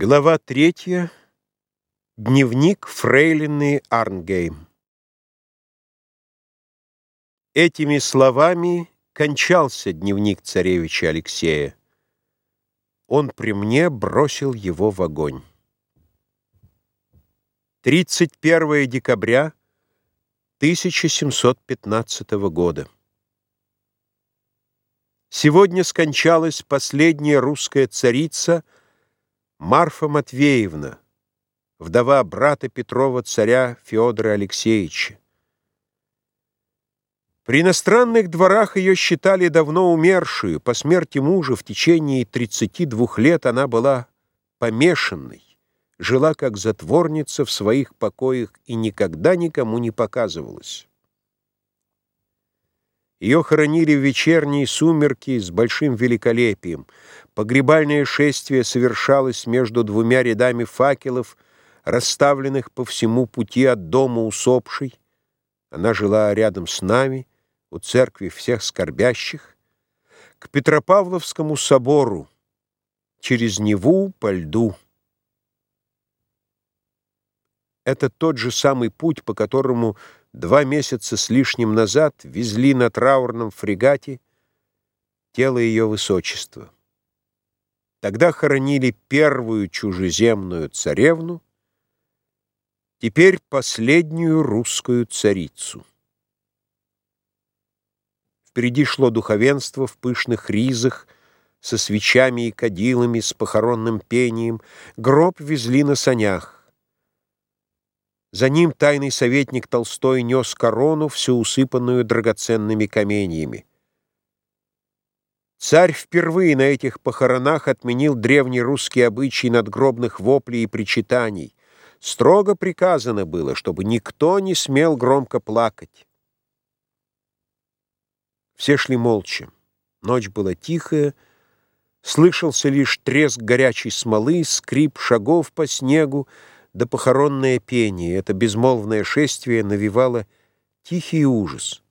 Глава третья. Дневник Фрейлины Арнгейм. Этими словами кончался дневник царевича Алексея. Он при мне бросил его в огонь. 31 декабря 1715 года. Сегодня скончалась последняя русская царица — Марфа Матвеевна, вдова брата Петрова царя Феодора Алексеевича. При иностранных дворах ее считали давно умершую. По смерти мужа в течение 32 лет она была помешанной, жила как затворница в своих покоях и никогда никому не показывалась. Ее хоронили в вечерние сумерки с большим великолепием. Погребальное шествие совершалось между двумя рядами факелов, расставленных по всему пути от дома усопшей. Она жила рядом с нами, у церкви всех скорбящих, к Петропавловскому собору, через Неву по льду. Это тот же самый путь, по которому два месяца с лишним назад везли на траурном фрегате тело ее высочества. Тогда хоронили первую чужеземную царевну, теперь последнюю русскую царицу. Впереди шло духовенство в пышных ризах, со свечами и кадилами, с похоронным пением. Гроб везли на санях. За ним тайный советник Толстой нес корону, всю усыпанную драгоценными каменьями. Царь впервые на этих похоронах отменил древний русский обычай надгробных воплей и причитаний. Строго приказано было, чтобы никто не смел громко плакать. Все шли молча. Ночь была тихая, слышался лишь треск горячей смолы, скрип шагов по снегу, да похоронное пение, это безмолвное шествие навевало тихий ужас.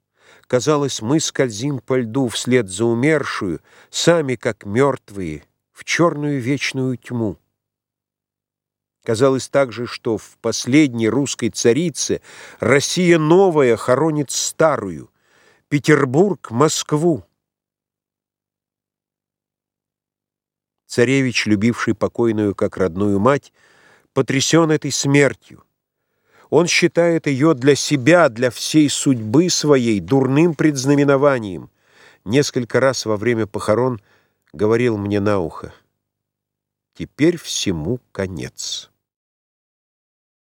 Казалось, мы скользим по льду вслед за умершую, сами как мертвые, в черную вечную тьму. Казалось также, что в последней русской царице Россия новая хоронит старую, Петербург — Москву. Царевич, любивший покойную как родную мать, потрясен этой смертью. Он считает ее для себя, для всей судьбы своей дурным предзнаменованием. Несколько раз во время похорон говорил мне на ухо, «Теперь всему конец».